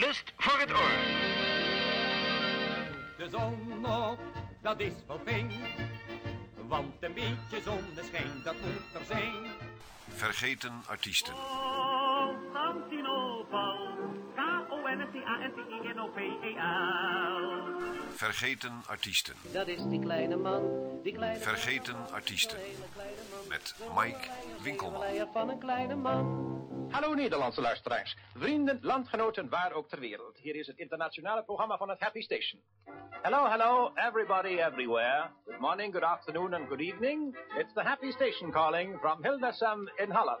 Lust voor het oor. De zon op, dat is wel fijn. Want een beetje zonneschijn, dat moet er zijn. Vergeten artiesten. K-O-N-S-T-A-N-T-I-N-O-P-E-L. Vergeten artiesten. Dat is die kleine man, die kleine Vergeten artiesten. Met Mike Winkelman. Winkelman. van een kleine man. Hallo Nederlandse luisteraars, vrienden, landgenoten, waar ook ter wereld. Hier is het internationale programma van het Happy Station. Hello, hello, everybody everywhere. Good morning, good afternoon and good evening. It's the Happy Station calling from Hildesheim in Holland.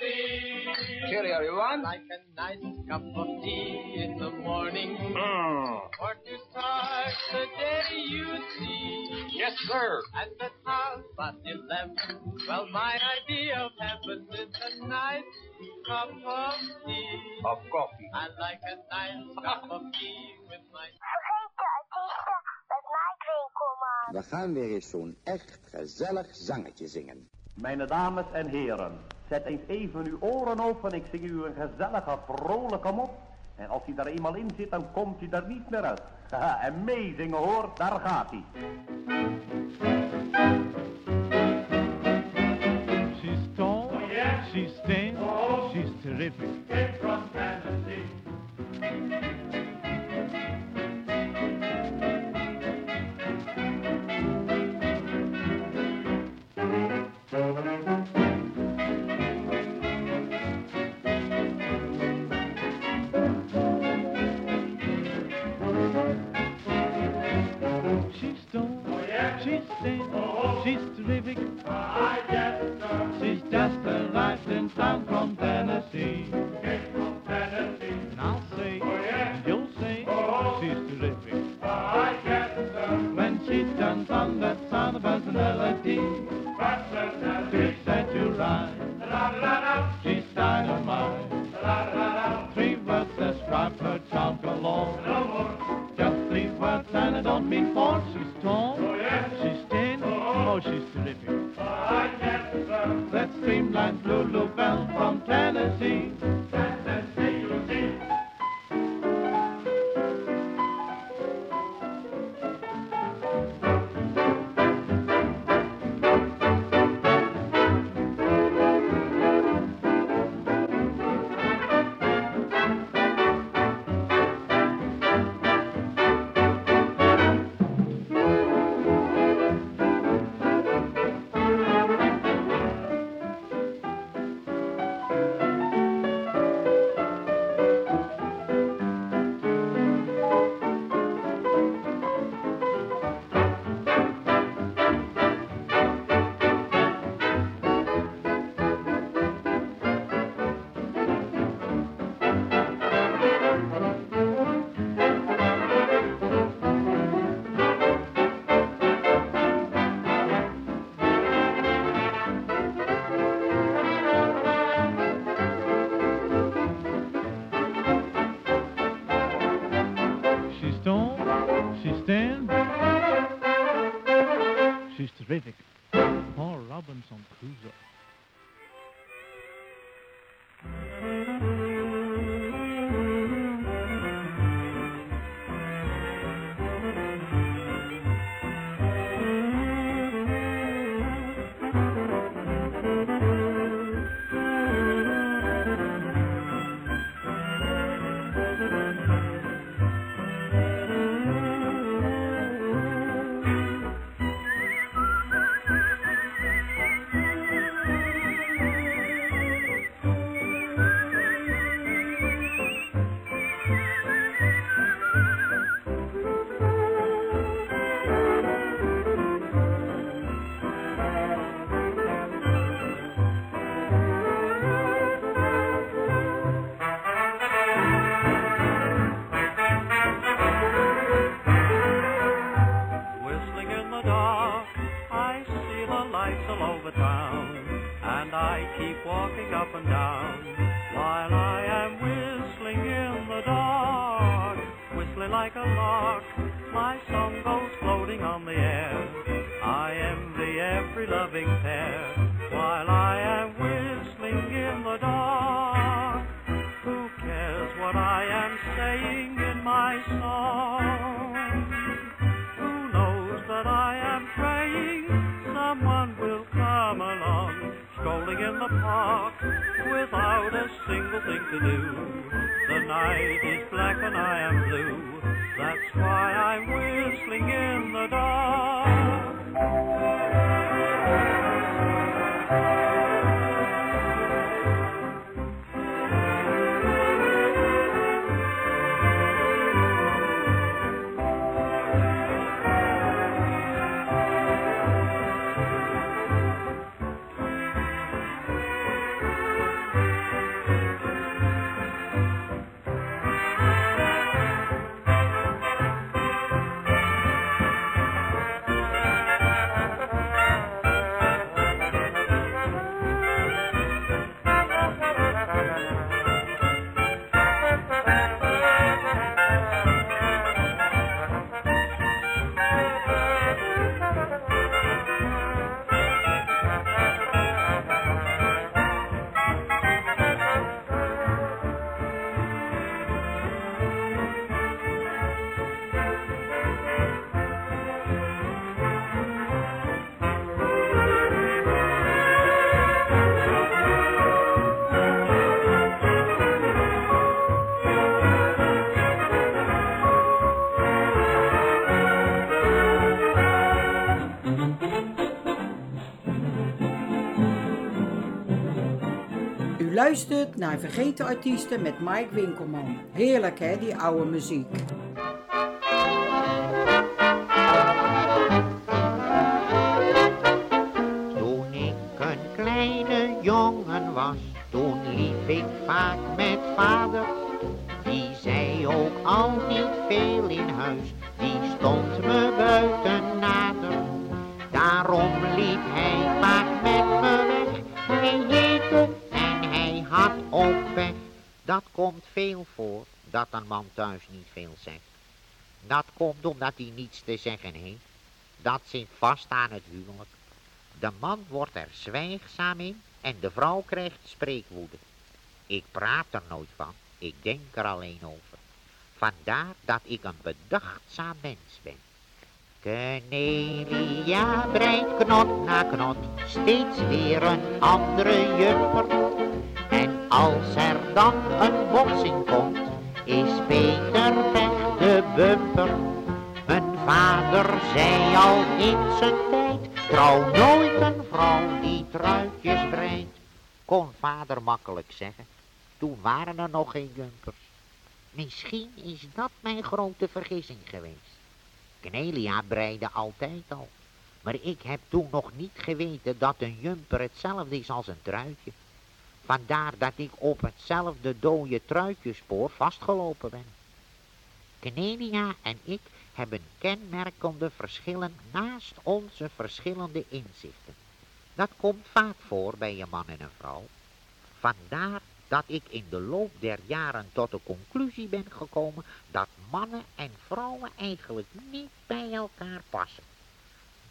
Cheerio, everyone. Like a nice cup of tea in the morning. Mm. Or to start the day you see. Yes, sir. At the half past eleven. Well, my idea of heaven is a nice cup of tea. Of coffee. I like a nice cup of tea with my Vergeten artiesten met Mike Winkelman. We gaan weer eens zo'n echt gezellig zangetje zingen. Mijn dames en heren, zet eens even uw oren open. Ik zing u een gezellige, vrolijke mop. En als hij daar eenmaal in zit, dan komt hij er niet meer uit. Haha, en meezingen hoor, daar gaat hij. She's tall, she's thin, she's terrific. from Tennessee. She's single thing to do. The night is black and I am blue. That's why I'm whistling in the dark. Luistert naar Vergeten Artiesten met Mike Winkelman. Heerlijk hè, die oude muziek. Toen ik een kleine jongen was, toen liep ik vaak met Dat komt veel voor, dat een man thuis niet veel zegt. Dat komt omdat hij niets te zeggen heeft. Dat zit vast aan het huwelijk. De man wordt er zwijgzaam in en de vrouw krijgt spreekwoede. Ik praat er nooit van, ik denk er alleen over. Vandaar dat ik een bedachtzaam mens ben. Cornelia breidt knot na knot, steeds weer een andere jumper. Als er dan een botsing komt, is Peter weg de bumper. Mijn vader zei al in zijn tijd, trouw nooit een vrouw die truitjes breidt. Kon vader makkelijk zeggen, toen waren er nog geen jumpers. Misschien is dat mijn grote vergissing geweest. Cornelia breide altijd al, maar ik heb toen nog niet geweten dat een jumper hetzelfde is als een truitje. Vandaar dat ik op hetzelfde dode truitjespoor vastgelopen ben. Cornelia en ik hebben kenmerkende verschillen naast onze verschillende inzichten. Dat komt vaak voor bij een man en een vrouw. Vandaar dat ik in de loop der jaren tot de conclusie ben gekomen dat mannen en vrouwen eigenlijk niet bij elkaar passen.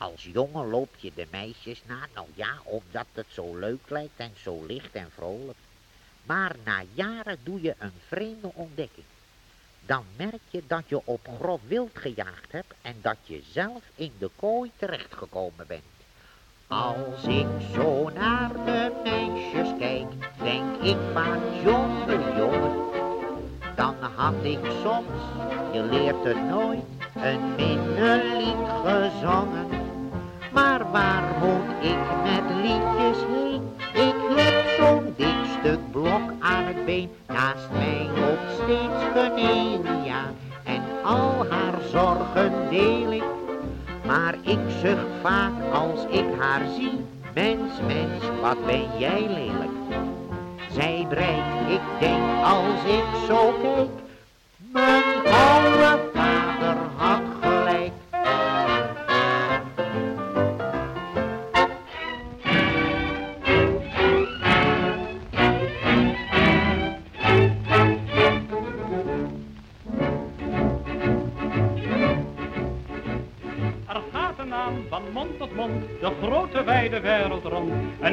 Als jongen loop je de meisjes na, nou ja, omdat het zo leuk lijkt en zo licht en vrolijk. Maar na jaren doe je een vreemde ontdekking. Dan merk je dat je op grof wild gejaagd hebt en dat je zelf in de kooi terechtgekomen bent. Als ik zo naar de meisjes kijk, denk ik vaak, jongen, jongen. Dan had ik soms, je leert het nooit, een minnelied gezongen. Maar waar moet ik met liedjes heen? Ik heb zo'n dik stuk blok aan het been. Naast mij loopt steeds Cornelia en al haar zorgen deel ik. Maar ik zucht vaak als ik haar zie. Mens, mens, wat ben jij lelijk. Zij breidt, ik denk als ik zo kijk. Mijn oude vader had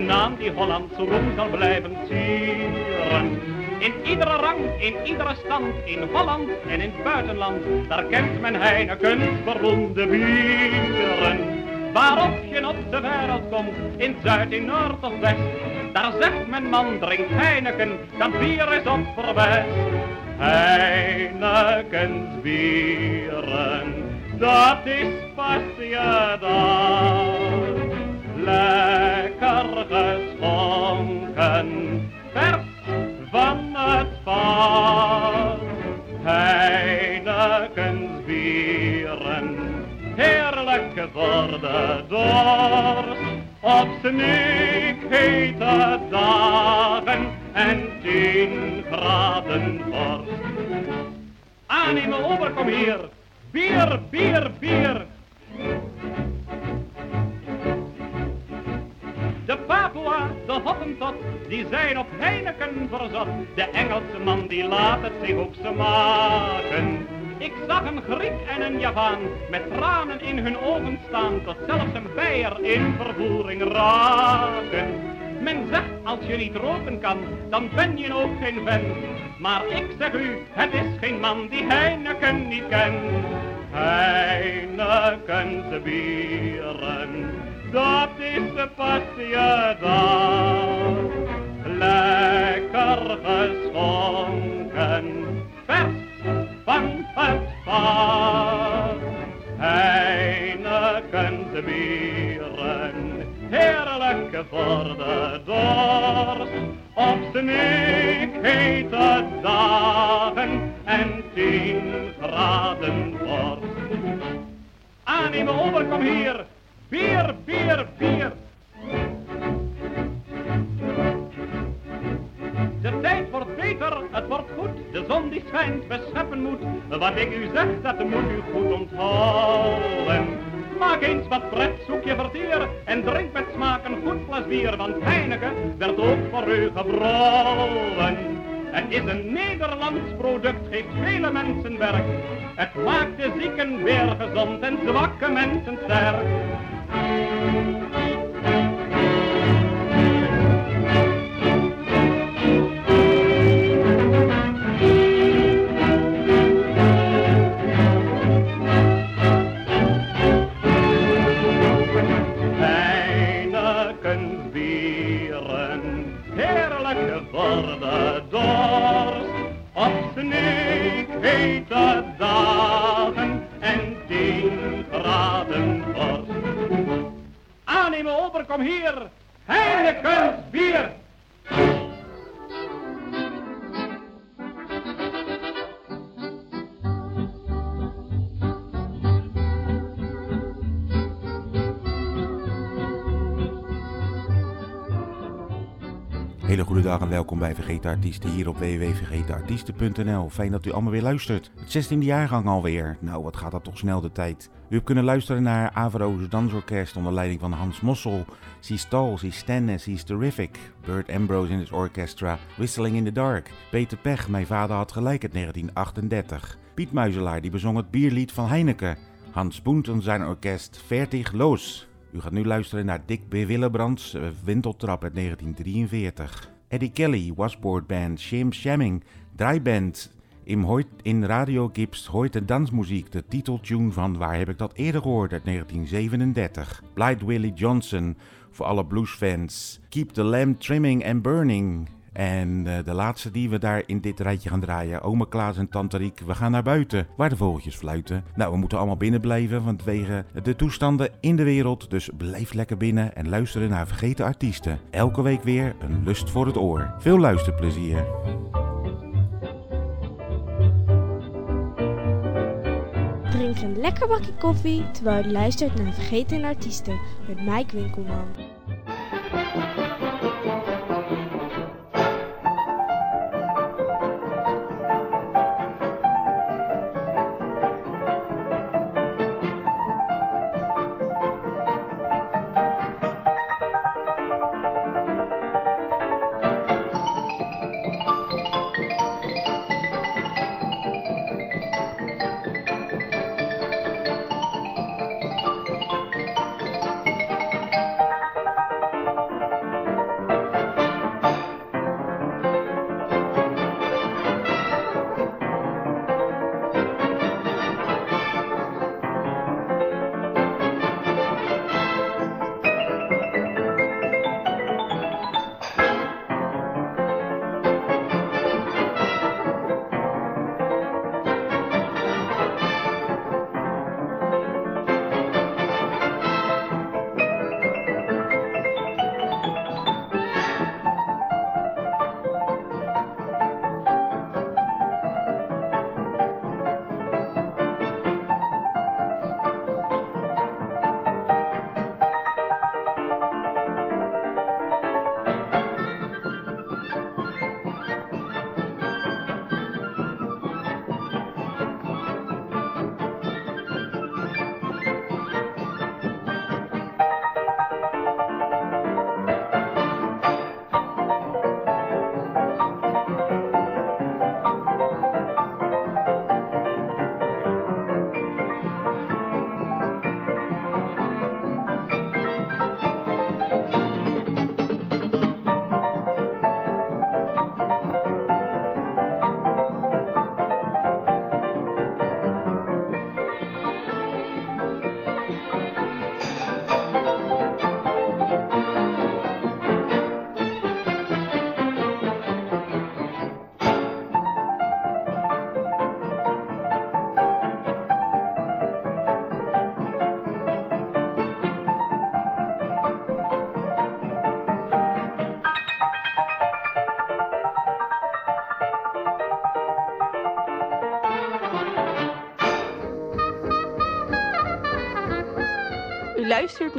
Een naam die Hollandse roem zal blijven sieren. In iedere rang, in iedere stand, in Holland en in het buitenland, daar kent men Heineken's beroemde bieren. Waarop je op de wereld komt, in Zuid, in Noord of West, daar zegt men man drinkt Heineken, dat bier is op verwijs. Heineken's bieren, dat is pas je Lekker geschonken, vers van het vat. Heineken's bieren, heerlijk voor de dorst. Op hete dagen en tien graden vorst. Aannemen over, kom hier. Bier, bier, bier. De Hottentot, die zijn op Heineken verzot. De Engelse man, die laat het zich ook ze maken. Ik zag een Griek en een Javaan met tranen in hun ogen staan, tot zelfs een bijer in vervoering raken. Men zegt, als je niet roken kan, dan ben je ook geen vent. Maar ik zeg u, het is geen man die Heineken niet kent. Heinekense bieren, dat is de passie dat. Lekker geschonken, vers van het vat. Heinekense bieren, heerlijk voor de dorst. Op hete dagen en tien graden vorst. Over, kom hier. Bier, bier, bier. De tijd wordt beter, het wordt goed, de zon die schijnt, bescheppen moet. Wat ik u zeg, dat moet u goed onthouden. Maak eens wat pret, zoek je verteer en drink met smaak een goed glas bier, want Heineken werd ook voor u gebrouwen. Het is een Nederlands product, geeft vele mensen werk. Het maakt de zieken weer gezond en zwakke mensen sterk. Heineken's bieren, heerlijk voor de dorst. Op hete dagen Over, kom hier. Heineken's bier. Hele goede dag en welkom bij Vergeten Artiesten hier op www.vergetenartiesten.nl. Fijn dat u allemaal weer luistert. Het 16e jaargang alweer. Nou, wat gaat dat toch snel de tijd. U hebt kunnen luisteren naar Avero's Dansorkest onder leiding van Hans Mossel. She's Tall, She's Stennis, She's Terrific. Burt Ambrose in het orchestra. Whistling in the Dark. Peter Pech, Mijn vader had gelijk uit 1938. Piet Muizelaar die bezong het bierlied van Heineken. Hans Boenten zijn orkest Vertig Los. U gaat nu luisteren naar Dick B. Willebrands uh, Winteltrap uit 1943. Eddie Kelly, Wasboard Band, Shim Shamming, Draaiband. In, Hoyt, in Radio Gips hoort de dansmuziek, de titeltune van Waar heb ik dat eerder gehoord uit 1937. Blight Willie Johnson, voor alle bluesfans. Keep the Lamp Trimming and Burning. En uh, de laatste die we daar in dit rijtje gaan draaien, Ome Klaas en Tante Riek, we gaan naar buiten, waar de vogeltjes fluiten. Nou, we moeten allemaal binnen blijven vanwege de toestanden in de wereld, dus blijf lekker binnen en luisteren naar Vergeten Artiesten. Elke week weer een lust voor het oor. Veel luisterplezier. Drink een lekker bakje koffie terwijl je luistert naar Vergeten Artiesten met Mike Winkelman.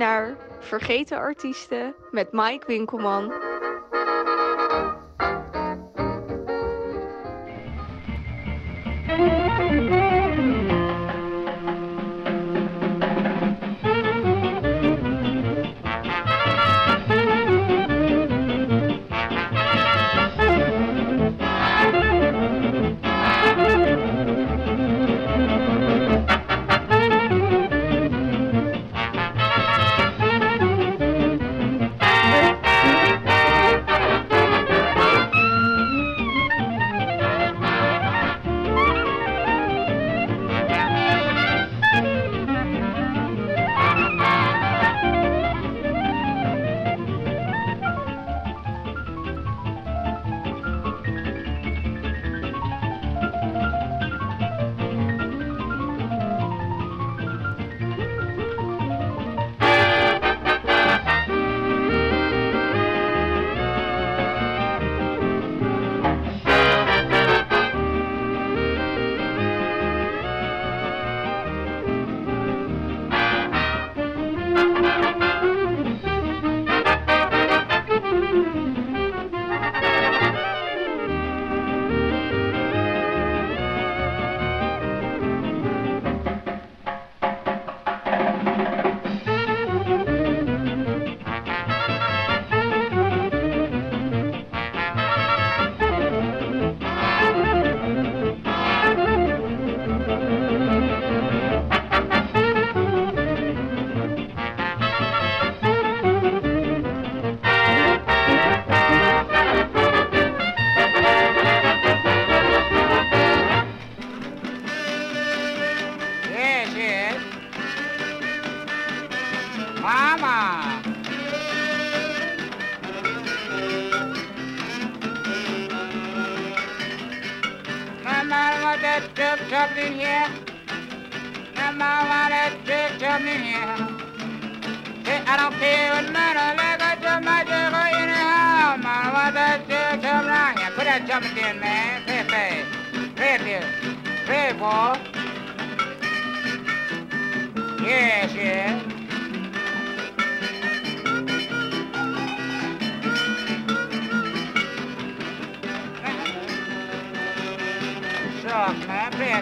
Naar Vergeten Artiesten met Mike Winkelman.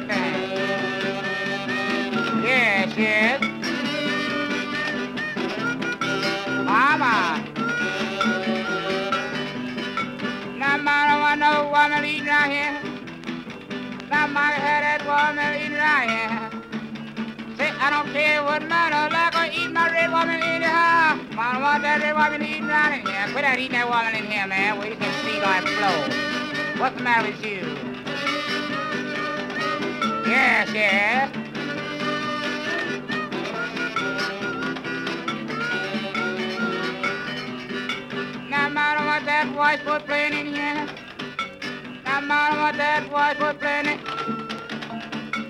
Play. Yes. Mama. Now, mama, want no woman eating right here. Now, mama had that woman eating right here. Say, I don't care what matter, like I eat my red woman anyhow. I want that red woman eating in here. Quit that eating that woman in here, man, where you can see like flow. What's the matter with you? Yes. Now, I don't want that voice for playing in here. I don't want that voice for playing it.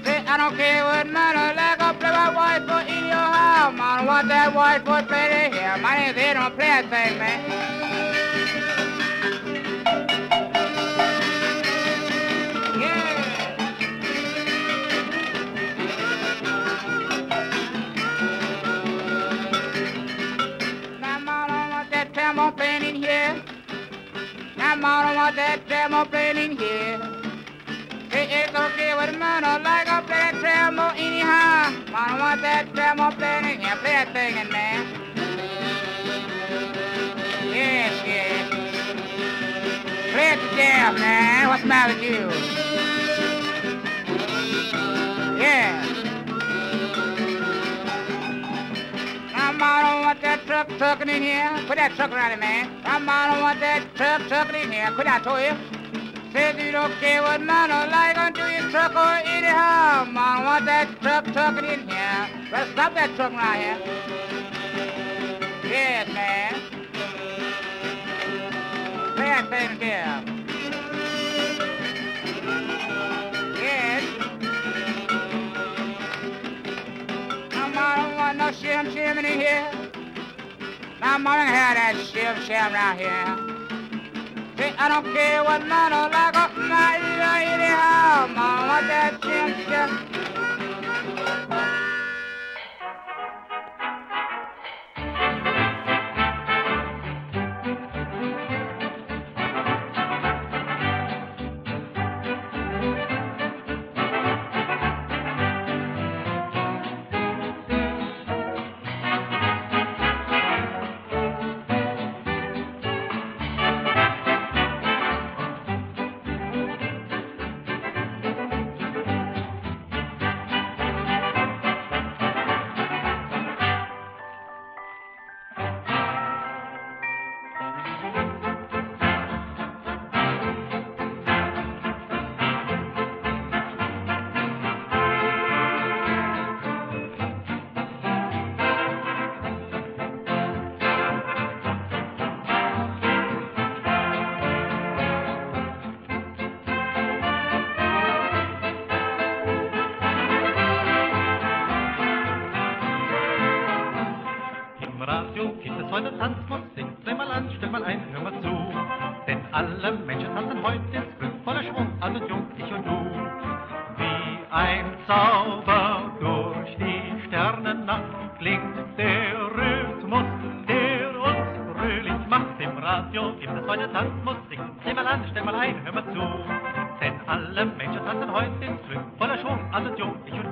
Say, I don't care what matter, like I play my voice for in your house. I don't want that voice for playing in here. My name's Ed, don't play that thing, man. Don't want that trombone playing in here. It's okay with man, I like I play that trombone anyhow. Don't want that trombone playing in here. Play that thing in there. Yes, yes. Play it to death, man. What's the matter with you? Yeah. I want that truck trucking in here. Put that truck around it, man. Now, I don't want that truck trucking in here. Quit that, told you. Says you don't care what man or like unto your truck or anyhow. I don't want that truck trucking in here. Better stop that truck right here. Yes, man. Play that thing there. Yes. Now, I don't want no shim shim in here. I'm gonna have that shiv sham around here. See, I don't care what none of like, oh, my, yeah, anyhow, mama, that shim sham. Es heute Tanzmusik. Dreh mal an, stell mal ein, hör mal zu. Denn alle Menschen tanzen heute ins Glück voller Schwung, und jung, ich und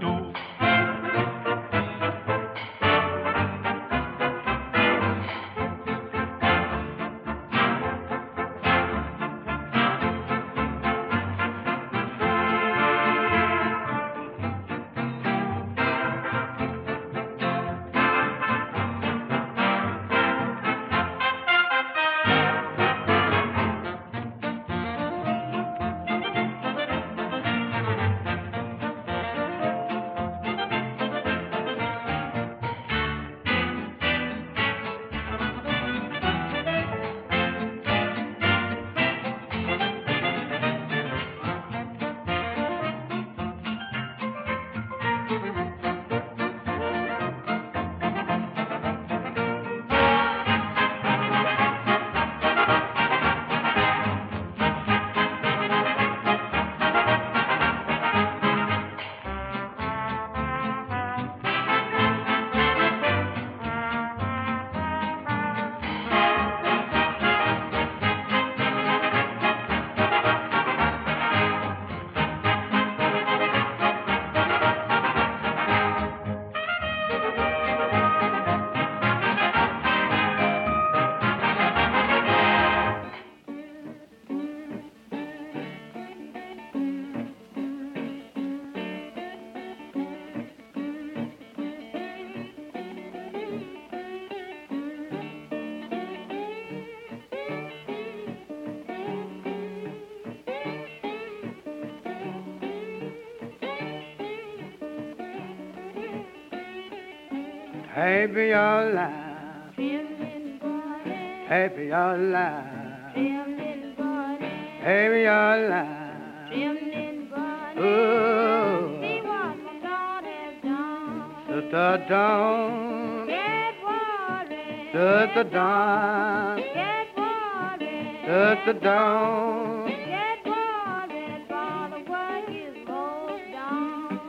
Happy your life. Feeling Happy your life. Feeling Happy your life. Feeling oh. See what my God has done. Sister Dawn. Get worried. Sister Dawn. Get worried. Sister Dawn. Get worried, for the work is most done.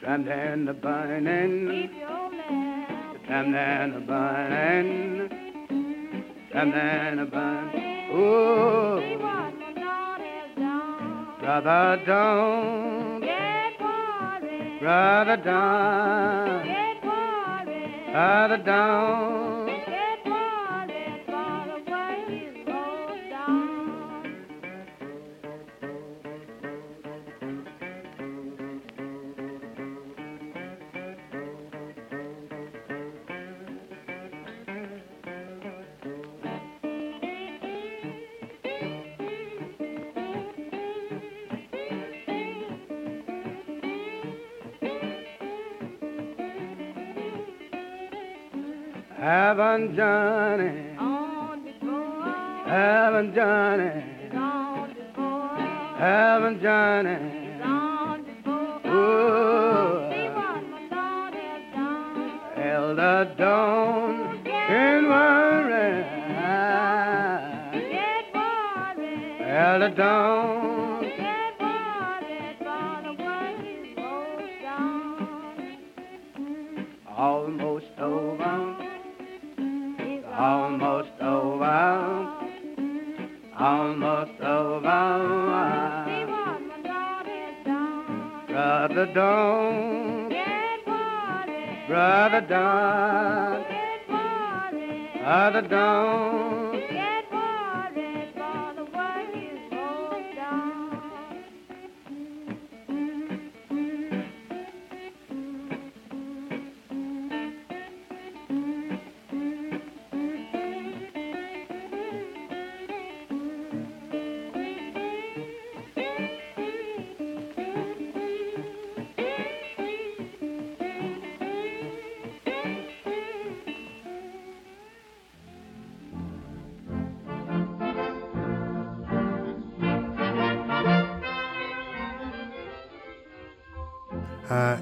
Trapped in the burning and then a bun, and then a bun. Ooh. Brother, don't get worried. Brother, don't get worried. Brother, don't. Haven't oh, done it. Haven't done it.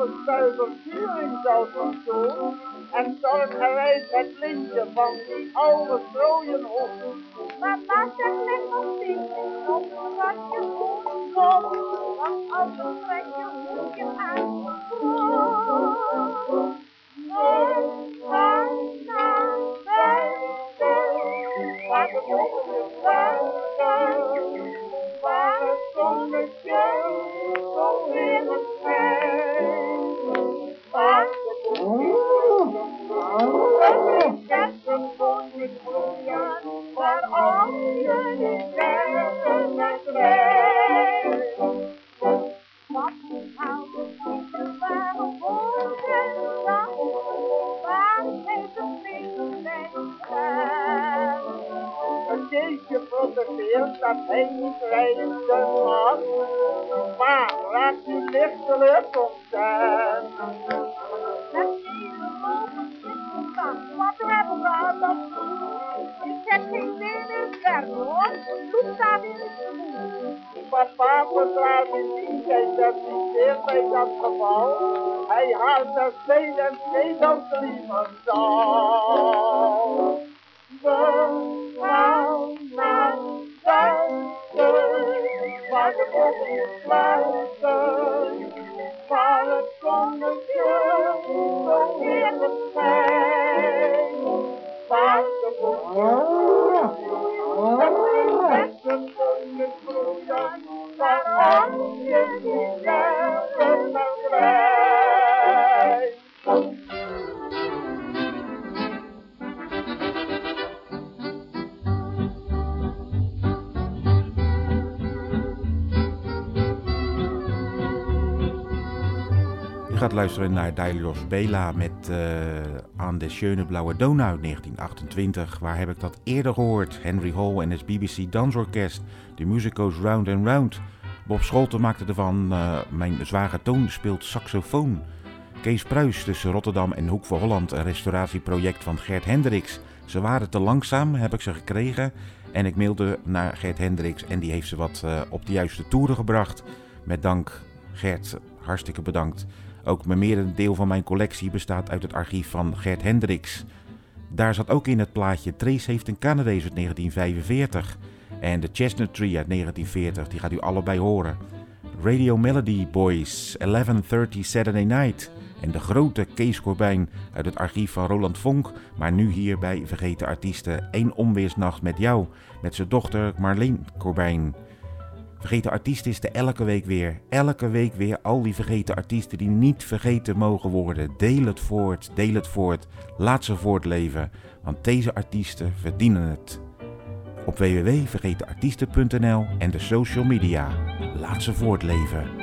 Een halve stuiver vuringzout van toe. En zorg gereed het lintje van die oude strooien op. Mama zegt lekker niet op wat je moet doen. Want anders trek je hoekje aan de grond. Nooit van naar buiten, waar het zonnetje zo je nou heeft het niet jeetje protesteert dat hij niet rijden mag. Maar raakt u lichtelijk ontstaan. Wat hebben we dat? Ik heb geen zin in het werk hoor. Doe staat in het schoen. Papa vertrouwt u niet, hij certificeert bij dat geval. Hij haalt er steen en zetel liever zal. We gaan naar buiten, waar de bomen sluiten, waar het zonnetje zo heerlijk schijnt. Waar de bomen zetten boontjes groeien, waar al je niet verder naar krijgt. Je gaat luisteren naar Dailos Bela met eh Aan de Schöne Blauwe Donau 1928. Waar heb ik dat eerder gehoord? Henry Hall en het BBC Dansorkest, de musicos Round and Round. Bob Scholten maakte ervan, eh, mijn zware toon speelt saxofoon. Kees Pruis tussen Rotterdam en Hoek van Holland, een restauratieproject van Gert Hendricks. Ze waren te langzaam, heb ik ze gekregen. En ik mailde naar Gert Hendricks en die heeft ze wat eh, op de juiste toeren gebracht. Met dank, Gert, hartstikke bedankt. Ook mijn merendeel van mijn collectie bestaat uit het archief van Gert Hendricks. Daar zat ook in het plaatje Trace heeft een Canadees uit 1945. En de Chestnut Tree uit 1940, die gaat u allebei horen. Radio Melody Boys, 11.30 Saturday Night. En de grote Kees Corbijn uit het archief van Roland Vonk. Maar nu hier bij Vergeten Artiesten. Eén onweersnacht met jou. Met zijn dochter Marleen Corbijn. Vergeten artiesten is er elke week weer. Elke week weer al die vergeten artiesten die niet vergeten mogen worden. Deel het voort, deel het voort. Laat ze voortleven. Want deze artiesten verdienen het. Op www.vergetenartiesten.nl en de social media. Laat ze voortleven.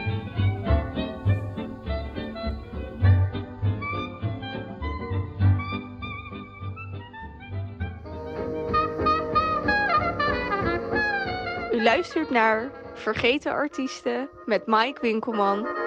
Luistert naar Vergeten Artiesten met Mike Winkelman.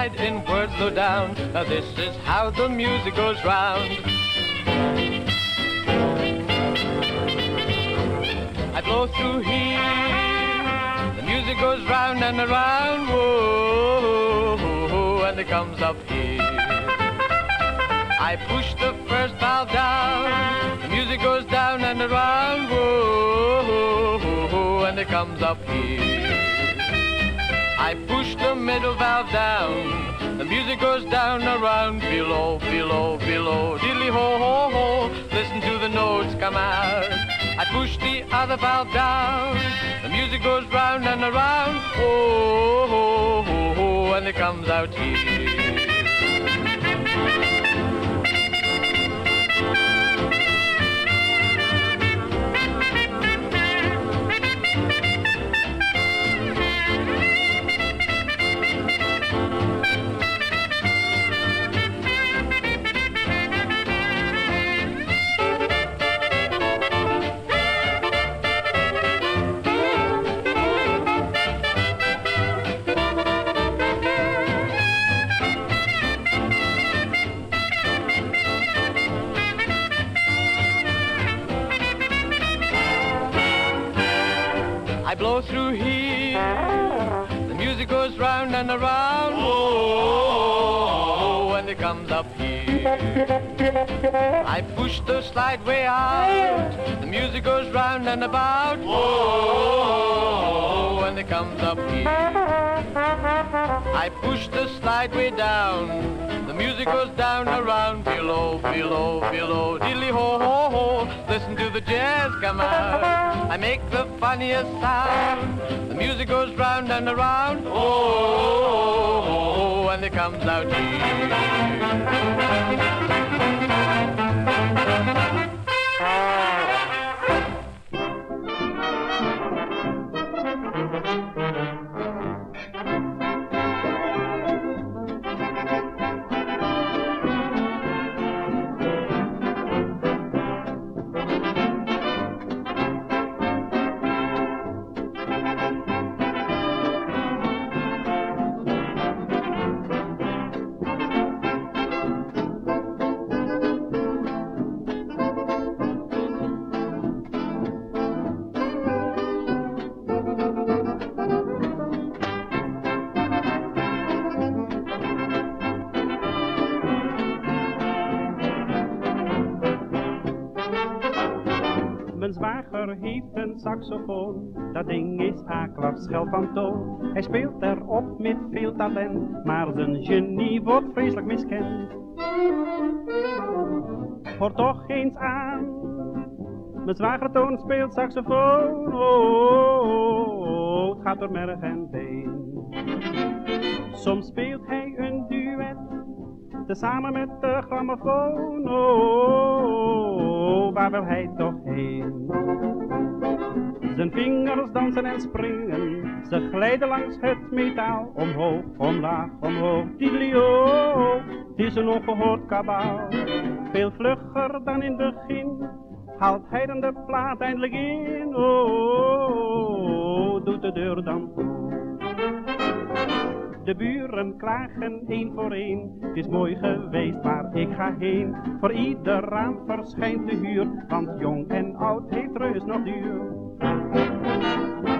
I in words low down, Now this is how the music goes round. I blow through here, the music goes round and around, whoa, and it comes up here. I push the first valve down, the music goes down and around, whoa, and it comes up here. Push the middle valve down, the music goes down around, below, below, below, diddly ho ho ho, listen to the notes come out. I push the other valve down, the music goes round and around, oh, whoa, and it comes out here. Goes round and around, oh. whoa, and it comes up here. I push the slide way out, the music goes round and about, oh. whoa, and it comes up here. I push the slide way down, the music goes down around, below, oh, below, below, diddly ho ho ho, listen to the jazz come out. I make the funniest sound, music goes round and around, oh, oh, oh, oh and it comes out. Mijn saxofoon, dat ding is akelig schel van toon. Hij speelt erop met veel talent, maar zijn genie wordt vreselijk miskend. Hoor toch eens aan, mijn zwager toon speelt saxofoon. Oh, oh, oh, oh, het gaat door merg en been. Soms speelt hij een duet, tezamen met de grammofoon. Oh, waar wil hij toch heen? Zijn vingers dansen en springen, ze glijden langs het metaal. Omhoog, omlaag, omhoog, didelio, het is een ongehoord kabaal. Veel vlugger dan in het begin, haalt hij dan de plaat eindelijk in. Oh, doet de deur dan. De buren klagen één voor één. Het is mooi geweest, maar ik ga heen. Voor ieder raam verschijnt de huur, want jong en oud heeft reus nog duur. Música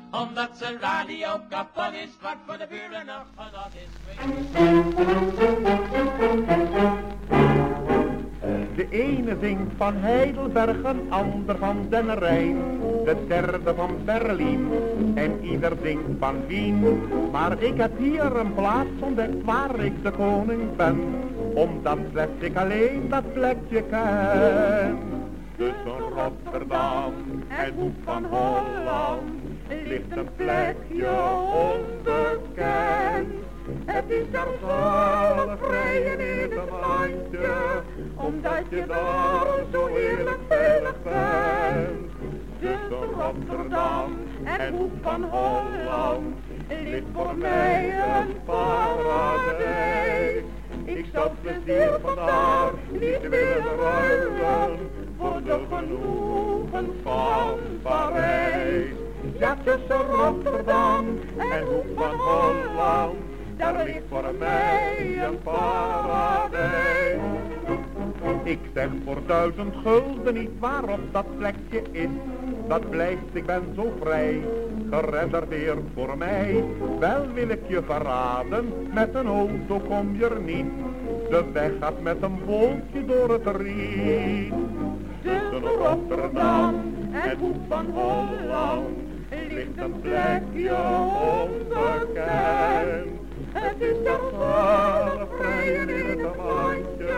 Omdat zijn radio kapot is, wat voor de buren nog genot is. De ene zingt van Heidelberg, een ander van Den Rijn, de derde van Berlijn en ieder zingt van Wien. Maar ik heb hier een plaats ontdekt waar ik de koning ben, omdat slechts ik alleen dat plekje ken. Tussen Rotterdam en Hoek van Holland ligt een plekje onbekend. Het is daar zalig rijden in een landje, omdat je daar zo heerlijk veilig bent. Tussen Rotterdam en Hoek van Holland ligt voor mij een paradijs. Ik zou plezier vandaar niet willen ruilen voor de genoegen van Parijs. Ja, tussen Rotterdam en Hoek van Holland, daar ligt voor mij een paradijs. Ik zeg voor duizend gulden niet waarop dat plekje is. Dat blijft, ik ben zo vrij, gereserveerd voor mij. Wel wil ik je verraden, met een auto kom je er niet. De weg gaat met een bootje door het riet. Tussen Rotterdam en Hoek van Holland ligt een plekje onbekend. Het is daar zalig vrijen in het landje,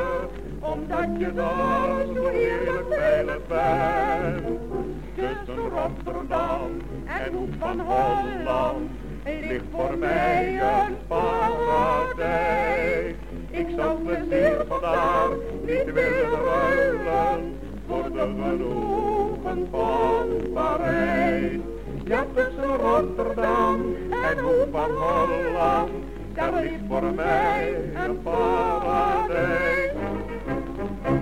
omdat je daar zo heerlijk veilig bent. Tussen Rotterdam en Hoek van Holland ligt voor mij een paradijs. Ik zou plezier vandaar niet willen ruilen voor de genoegen van Parijs. Tussen Rotterdam en Hoek van Holland, daar ligt voor mij een paradijs.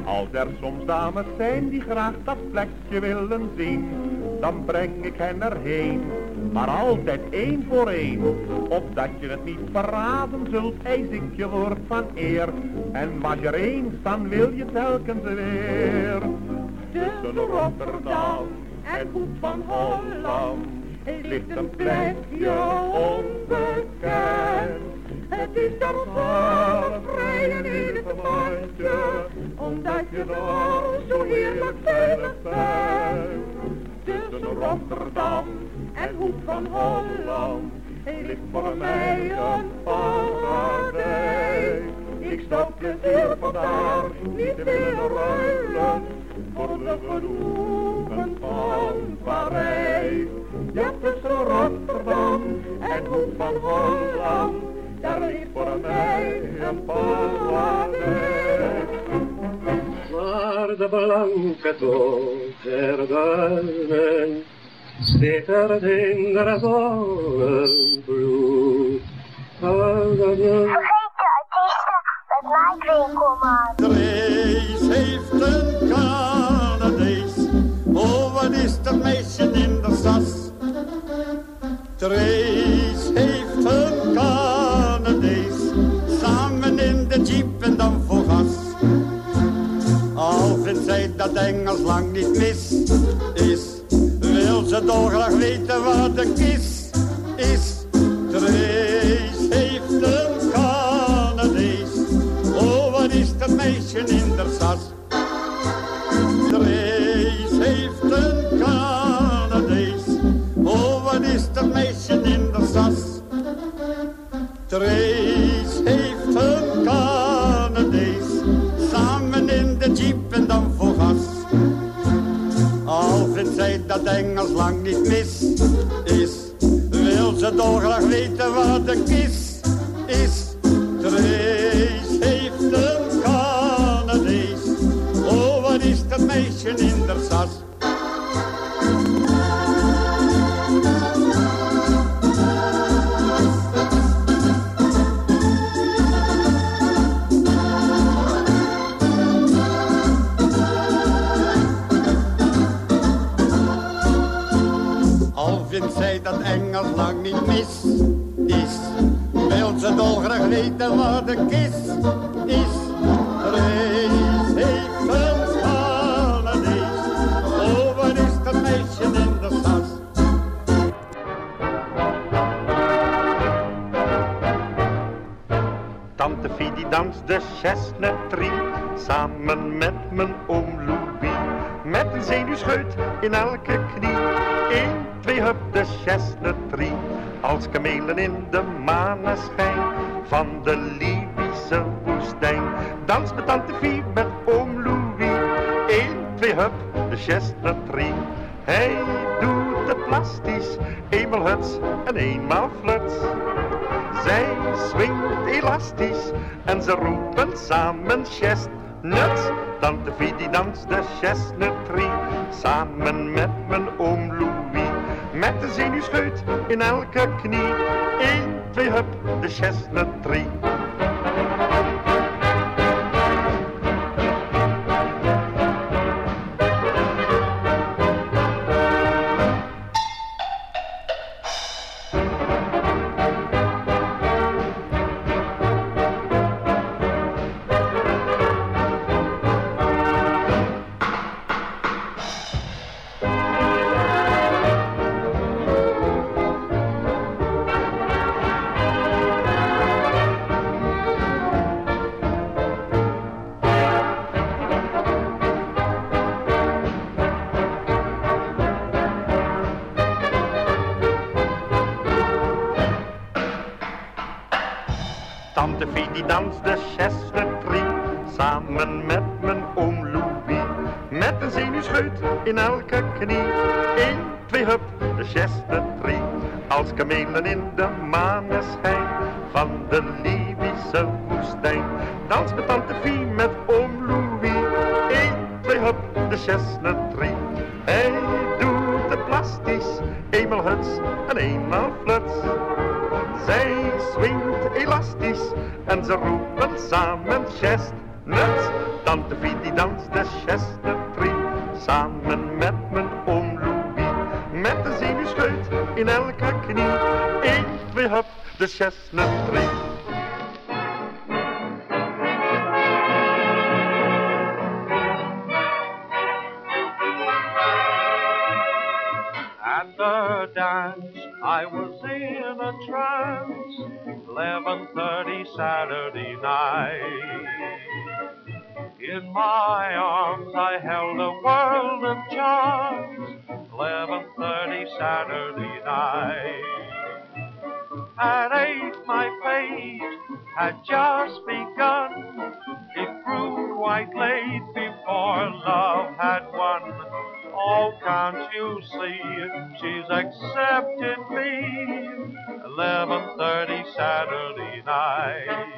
Als er soms dames zijn die graag dat plekje willen zien, dan breng ik hen erheen. Maar altijd één voor één, opdat je het niet verraden zult, eis ik je woord van eer. En was je er eens, dan wil je telkens weer. Tussen Rotterdam en Hoek van Holland ligt een plekje onbekend. Het is zalig rijden in het landje, omdat je daar zo heerlijk veilig bent. Tussen Rotterdam en Hoek van Holland ligt voor mij een paradijs. Ik zou plezier vandaar niet willen ruilen voor de genoegen van Parijs. Ja, tussen Rotterdam en Hoek van Holland, daar ligt voor mij een paradijs. Waar de blanke tocht der duinen schittert in de zonnebloed. Vergeet de artiesten met Mike Winkelman. Trace heeft een Canadees. Oh, wat is dat meisje in de sas? Trace heeft een Canadees, samen in de jeep en dan voor gas. Al vindt zij dat Engels lang niet mis is, wil ze dolgraag weten wat de kist is. Trace heeft een Canadees, oh wat is dat meisje in de sas. Meisje in der sas. Trace heeft een Canadees, samen in de jeep en dan vol gas. Al zij dat Engels lang niet mis is, wil ze dolgraag weten wat de kis is. Kamelen in de maneschijn van de Libische woestijn. Dans met tante Fie met oom Louis. Eén, twee, hup, de chestnut tree. Hij doet het plastisch, eenmaal huts en eenmaal fluts. Zij swingt elastisch en ze roepen samen chestnuts. Tante Fie die danst de chestnut tree samen met mijn hup, de chestnut tree. Die danst de chestnut tree samen met mijn oom Louis. Met een zenuwscheut in elke knie. 1, 2, hup, de chestnut tree. Als kamelen in de maneschijn van de Libische woestijn. Dans met tante Fie met oom Louis. 1, 2, hup, de chestnut tree. Hij doet het plastisch, eenmaal huts en eenmaal fluts. Zij swingt elastisch samen chestnuts. Tante Fie die danst de chestnut tree samen met mijn oom Louis. Met een zenuwscheut in elke knie. 1, 2, hup, de chestnut tree. At the dance, I was in a trance. 11:30 Saturday night. In my arms, I held a world of charms. 11:30 Saturday night. At eight, my fate had just begun. It grew quite late before love had won. Oh, can't you see she's accepted me? 11:30 Saturday night.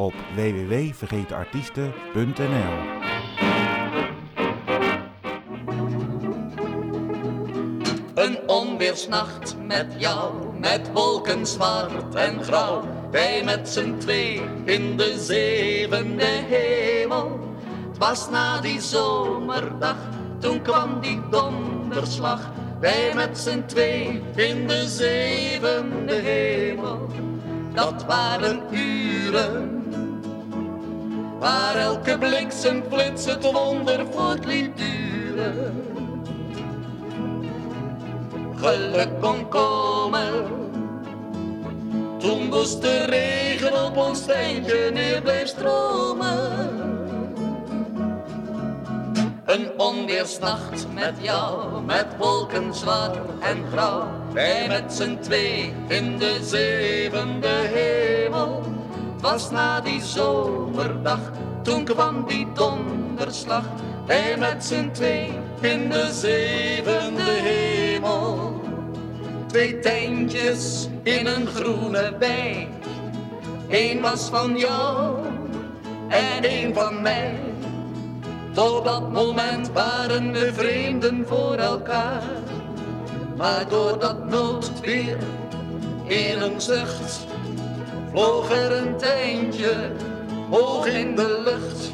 op www.vergetenartiesten.nl Een onweersnacht met jou, met wolken zwart en grauw. Wij met z'n twee in de zevende hemel. Het was na die zomerdag, toen kwam die donderslag. Wij met z'n twee in de zevende hemel. Dat waren uren waar elke bliksemflits het wonder voort liet duren. Geluk kon komen, toen moest de regen op ons steentje neer bleef stromen. Een onweersnacht met jou, met wolken zwart en grauw. Wij met z'n twee in de zevende hemel. Was na die zomerdag, toen kwam die donderslag. Wij met z'n twee in de zevende hemel. Twee tentjes in een groene wei. Eén was van jou en één van mij. Tot dat moment waren we vreemden voor elkaar. Maar door dat noodweer in een zucht vloog er een tijntje hoog in de lucht.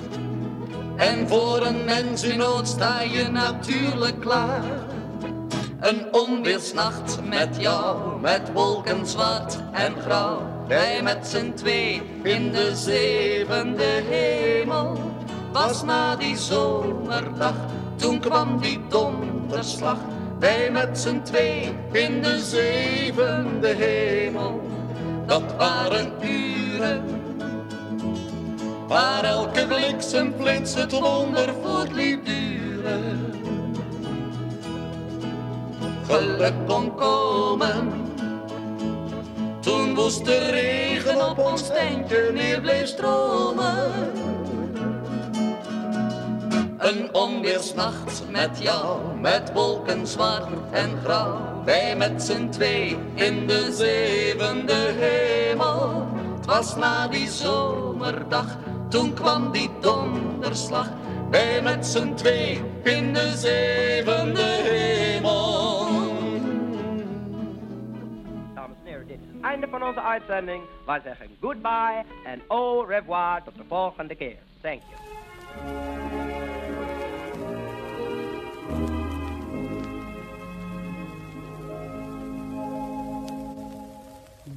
En voor een mens in nood sta je natuurlijk klaar. Een onweersnacht met jou, met wolken zwart en grauw. Wij met z'n twee in de zevende hemel. Was na die zomerdag, toen kwam die donderslag. Wij met z'n twee in de zevende hemel. Dat waren uren waar elke bliksemflits het wonder liet duren. Geluk kon komen, toen moest de regen op ons tentje neer bleef stromen. Een onweersnacht met jou, met wolken zwart en grauw. Wij met z'n twee in de zevende hemel. Het was na die zomerdag, toen kwam die donderslag. Wij met z'n twee in de zevende hemel. Dames en heren, dit is het einde van onze uitzending. Wij zeggen goodbye en au revoir tot de volgende keer. Thank you.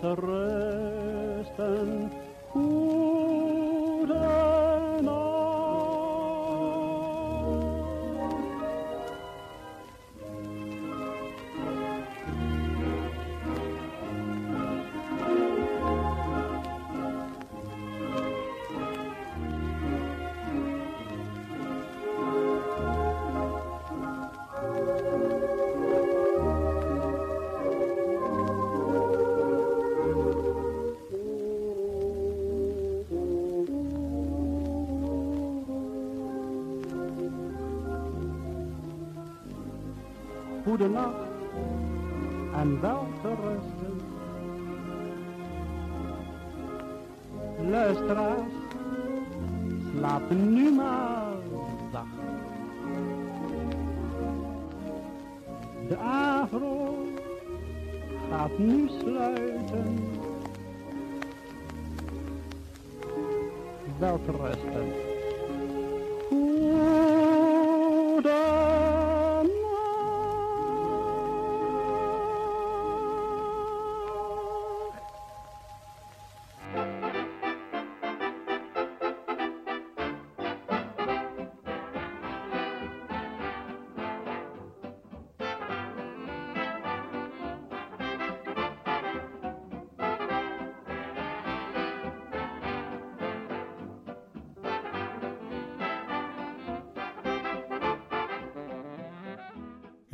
te rusten. Wel te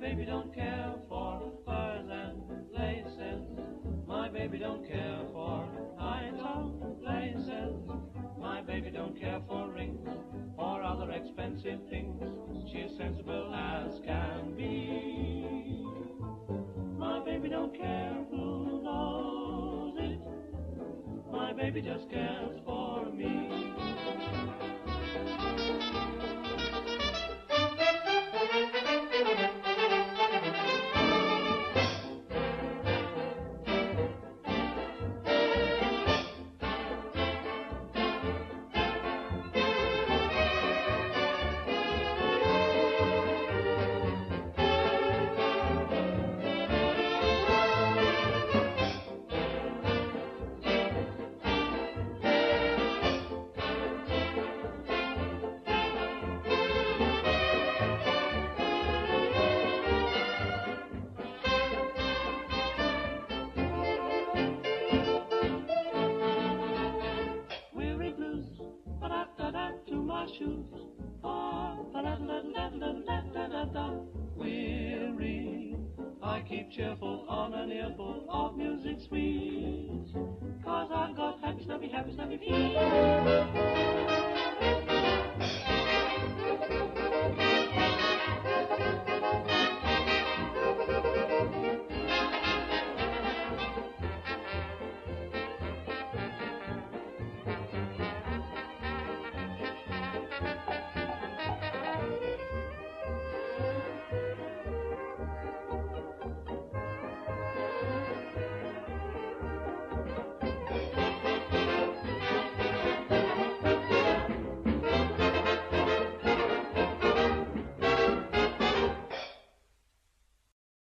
Baby don't care for furs and laces. My baby don't care for high top places. My baby don't care for rings or other expensive things. She's sensible as can be. My baby don't care who knows it. My baby just cares for me. Cause I've got happy, snappy, happy, snappy feet.